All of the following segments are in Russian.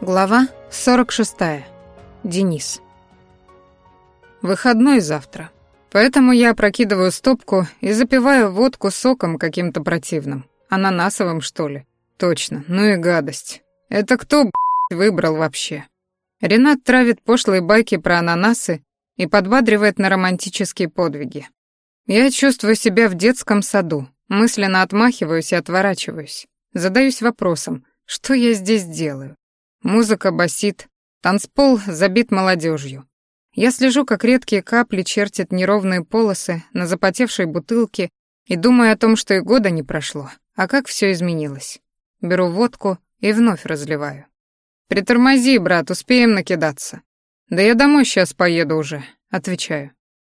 Глава 46. Денис. Выходной завтра. Поэтому я опрокидываю стопку и запиваю водку соком каким-то противным. Ананасовым, что ли? Точно, ну и гадость. Это кто, б***ь, выбрал вообще? Ренат травит пошлые байки про ананасы и подбадривает на романтические подвиги. Я чувствую себя в детском саду, мысленно отмахиваюсь и отворачиваюсь. Задаюсь вопросом, что я здесь делаю? Музыка басит, танцпол забит молодежью. Я слежу, как редкие капли чертят неровные полосы на запотевшей бутылке и думаю о том, что и года не прошло, а как все изменилось. Беру водку и вновь разливаю. «Притормози, брат, успеем накидаться». «Да я домой сейчас поеду уже», — отвечаю.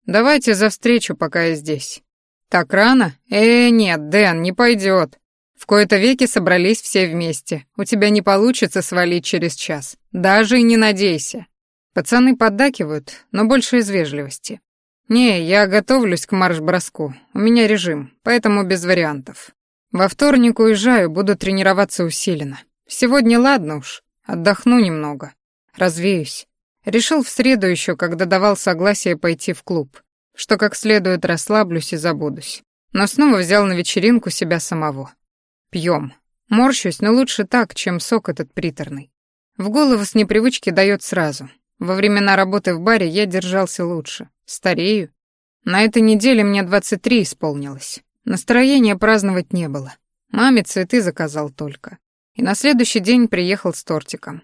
«Давайте за встречу, пока я здесь». «Так рано? Э, нет, Дэн, не пойдет. В кои-то веки собрались все вместе. У тебя не получится свалить через час. Даже и не надейся. Пацаны поддакивают, но больше из вежливости. Не, я готовлюсь к марш-броску. У меня режим, поэтому без вариантов. Во вторник уезжаю, буду тренироваться усиленно. Сегодня ладно уж, отдохну немного. Развеюсь. Решил в среду еще, когда давал согласие пойти в клуб, что как следует расслаблюсь и забудусь. Но снова взял на вечеринку себя самого. Пьем. Морщусь, но лучше так, чем сок этот приторный. В голову с непривычки дает сразу. Во времена работы в баре я держался лучше. Старею. На этой неделе мне 23 исполнилось. Настроения праздновать не было. Маме цветы заказал только. И на следующий день приехал с тортиком.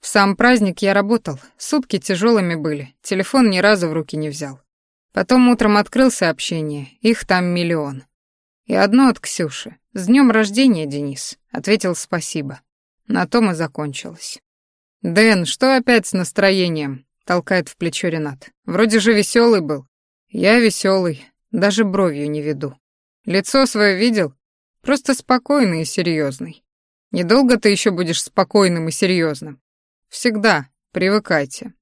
В сам праздник я работал, сутки тяжелыми были, телефон ни разу в руки не взял. Потом утром открыл сообщение, их там миллион. И одно от Ксюши. «С днем рождения, Денис», — ответил спасибо. На том и закончилось. «Дэн, что опять с настроением?» — толкает в плечо Ренат. «Вроде же веселый был». «Я веселый, даже бровью не веду. Лицо свое видел? Просто спокойный и серьезный. Недолго ты еще будешь спокойным и серьезным. Всегда, привыкайте».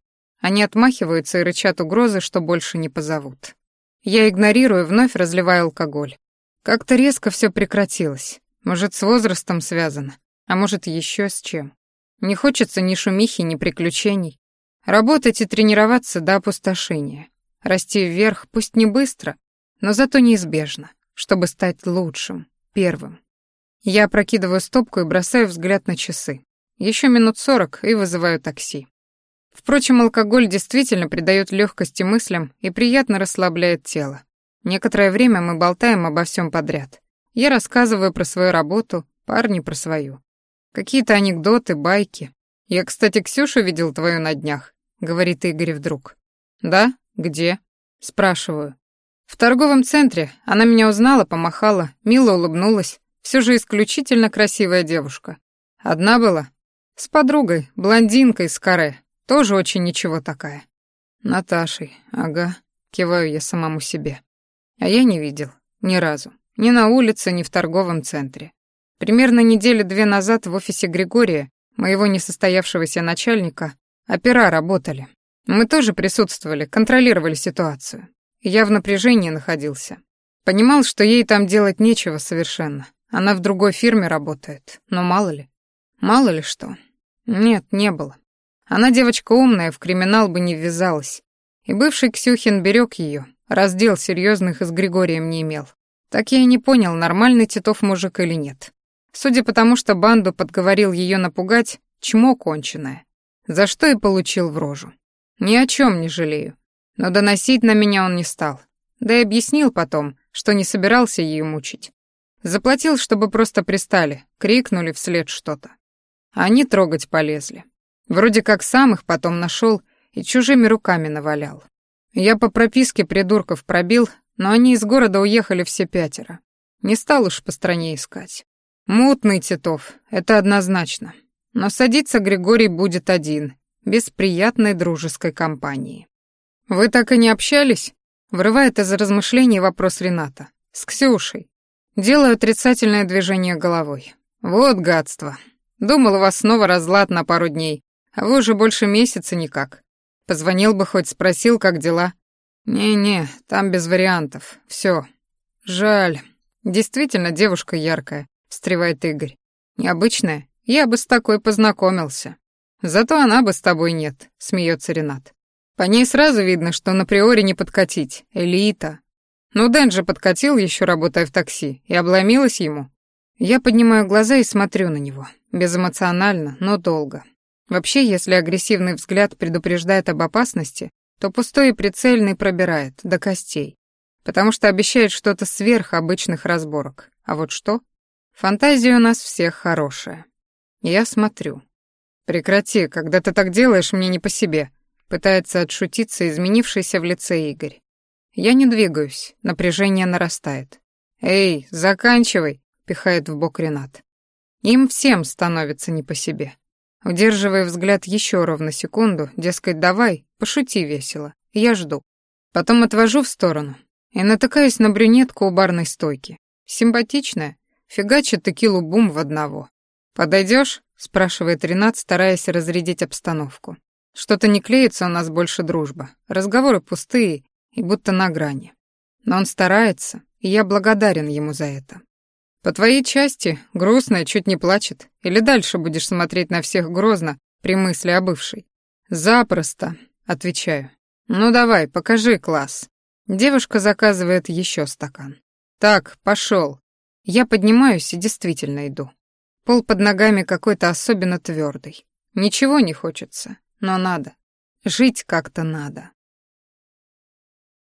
Они отмахиваются и рычат угрозы, что больше не позовут. Я игнорирую, вновь разливаю алкоголь. Как-то резко все прекратилось. Может, с возрастом связано, а может, еще с чем. Не хочется ни шумихи, ни приключений. Работать и тренироваться до опустошения. Расти вверх, пусть не быстро, но зато неизбежно, чтобы стать лучшим, первым. Я опрокидываю стопку и бросаю взгляд на часы. Еще минут сорок и вызываю такси. Впрочем, алкоголь действительно придает легкости мыслям и приятно расслабляет тело. Некоторое время мы болтаем обо всем подряд. Я рассказываю про свою работу, парни про свою. Какие-то анекдоты, байки. Я, кстати, Ксюшу видел твою на днях, говорит Игорь вдруг. Да? Где? Спрашиваю. В торговом центре. Она меня узнала, помахала, мило улыбнулась. Все же исключительно красивая девушка. Одна была? С подругой, блондинкой с каре. Тоже очень ничего такая. Наташей, ага, киваю я самому себе. А я не видел. Ни разу. Ни на улице, ни в торговом центре. Примерно недели две назад в офисе Григория, моего несостоявшегося начальника, опера работали. Мы тоже присутствовали, контролировали ситуацию. Я в напряжении находился. Понимал, что ей там делать нечего совершенно. Она в другой фирме работает. Но мало ли. Мало ли что. Нет, не было. Она девочка умная, в криминал бы не ввязалась. И бывший Ксюхин берег ее, Раздел серьезных и с Григорием не имел. Так я и не понял, нормальный Титов мужик или нет. Судя по тому, что банду подговорил ее напугать, чмо конченое. За что и получил в рожу. Ни о чем не жалею. Но доносить на меня он не стал. Да и объяснил потом, что не собирался ее мучить. Заплатил, чтобы просто пристали, крикнули вслед что-то. Они трогать полезли. Вроде как сам их потом нашел и чужими руками навалял. Я по прописке придурков пробил, но они из города уехали все пятеро. Не стал уж по стране искать. Мутный Титов, это однозначно. Но садиться Григорий будет один, без приятной дружеской компании. «Вы так и не общались?» — врывает из размышлений вопрос Рената. «С Ксюшей». Делаю отрицательное движение головой. «Вот гадство. Думал, у вас снова разлад на пару дней, а вы уже больше месяца никак. Позвонил бы хоть, спросил, как дела. Не-не, там без вариантов. Все. Жаль. Действительно, девушка яркая, встревает Игорь. Необычная. Я бы с такой познакомился. Зато она бы с тобой нет, смеется Ренат. По ней сразу видно, что на приори не подкатить. Элита. Ну, Дэн же подкатил, еще работая в такси, и обломилась ему. Я поднимаю глаза и смотрю на него. Безэмоционально, но долго. Вообще, если агрессивный взгляд предупреждает об опасности, то пустой и прицельный пробирает до костей. Потому что обещает что-то сверх обычных разборок. А вот что? Фантазия у нас всех хорошая. Я смотрю. «Прекрати, когда ты так делаешь, мне не по себе», — пытается отшутиться изменившийся в лице Игорь. Я не двигаюсь, напряжение нарастает. «Эй, заканчивай», — пихает в бок Ренат. Им всем становится не по себе. Удерживая взгляд еще ровно секунду, дескать, давай, пошути весело. Я жду. Потом отвожу в сторону и натыкаюсь на брюнетку у барной стойки. Симпатичная, фигачит текилу бум в одного. Подойдешь? спрашивает Ренат, стараясь разрядить обстановку. Что-то не клеится у нас больше дружба. Разговоры пустые и будто на грани. Но он старается, и я благодарен ему за это. По твоей части, грустная, чуть не плачет. Или дальше будешь смотреть на всех грозно при мысли о бывшей? Запросто, отвечаю. Ну давай, покажи класс. Девушка заказывает еще стакан. Так, пошел. Я поднимаюсь и действительно иду. Пол под ногами какой-то особенно твердый. Ничего не хочется, но надо. Жить как-то надо.